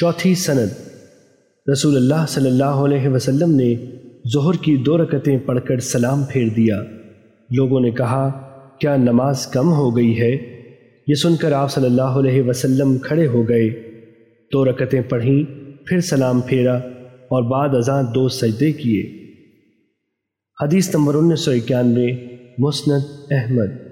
چوتھی سند۔ رسول اللہ صلی اللہ علیہ وسلم نے ظہر کی دو رکتیں پڑھ کر سلام پھیر دیا۔ لوگوں نے کہا، کیا نماز کم ہو گئی ہے؟ یہ سن کر آپ صلی اللہ علیہ وسلم کھڑے ہو گئے۔ دو رکتیں پڑھیں، پھر سلام پھیرا اور بعد ازاں دو سجدے کیے۔ حدیث نمبر انیس سو اکیانوے، مسند احمد۔